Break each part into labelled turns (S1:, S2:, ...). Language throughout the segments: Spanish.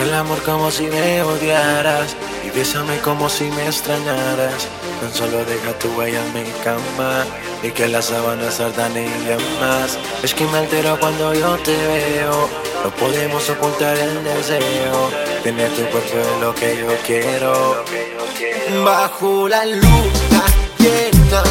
S1: El amor como si me odiaras y bésame como si me extrañaras. Tan solo deja tu huella en mi cama y que las sábanas ardan en llamas. Es que me altero cuando yo te veo. No podemos ocultar el deseo. Tener tu cuerpo es lo que yo quiero.
S2: Bajo la luna llena,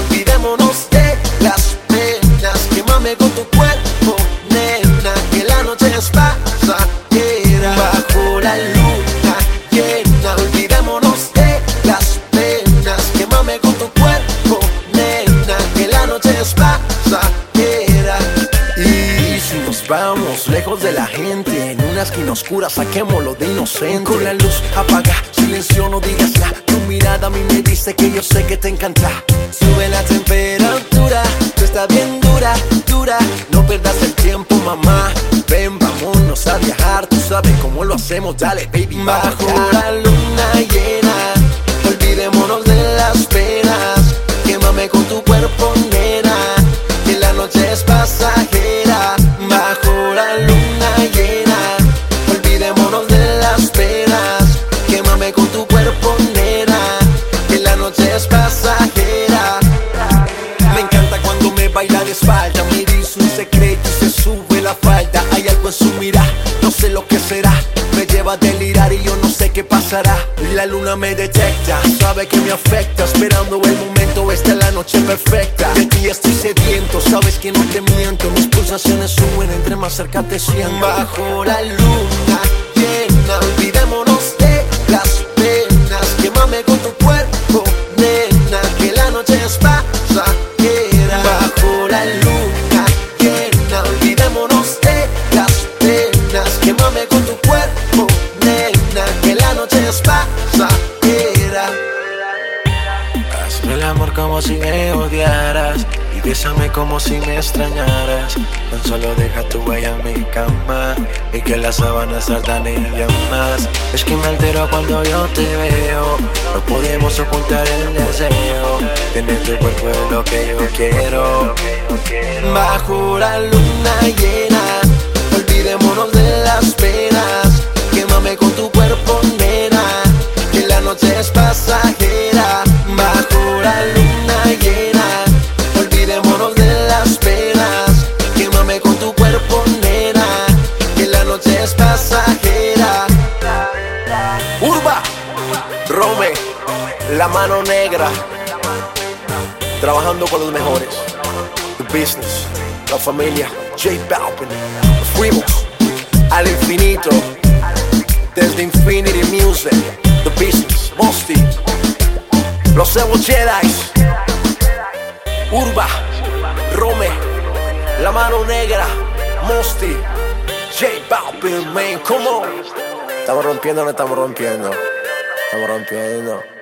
S3: lejos de la gente, en una esquina oscura saquémoslo de inocente. Con la luz apaga, silencio, no digas nada. Tu mirada a mí me dice que yo sé que te encanta.
S2: Sube la temperatura, tú estás bien dura, dura.
S3: No perdas el tiempo, mamá. Ven, vámonos a viajar. Tú sabes cómo lo hacemos, dale, baby.
S2: Bajo la luna llena, de
S3: espalda. Me dice un secreto y se sube la falda. Hay algo en su mirada, no sé lo que será. Me lleva a delirar y yo no sé qué pasará. La luna me detecta, sabe que me afecta. Esperando el momento, esta es la noche perfecta. De ti estoy sediento, sabes que no te miento. Mis pulsaciones suben entre más cerca te siento.
S2: Bajo la luna
S1: Hazme el amor como si me odiaras y bésame como si me extrañaras. Tan solo deja tu huella en mi cama y que las sábanas ardan en llamas. Es que me altero cuando yo te veo. No podemos ocultar el deseo. Tener tu cuerpo es lo que yo quiero.
S2: Bajo la luna llena,
S3: Urba, Rome, la mano negra. Trabajando con los mejores. The business, la familia, J Balvin. Fuimos al infinito. Desde Infinity Music, The Business, Mosty, Los Evo Jedi, Urba, Rome, La Mano Negra, Mosty, J Balvin, man, come on. Estamos rompiendo, no estamos rompiendo. Estamos rompiendo.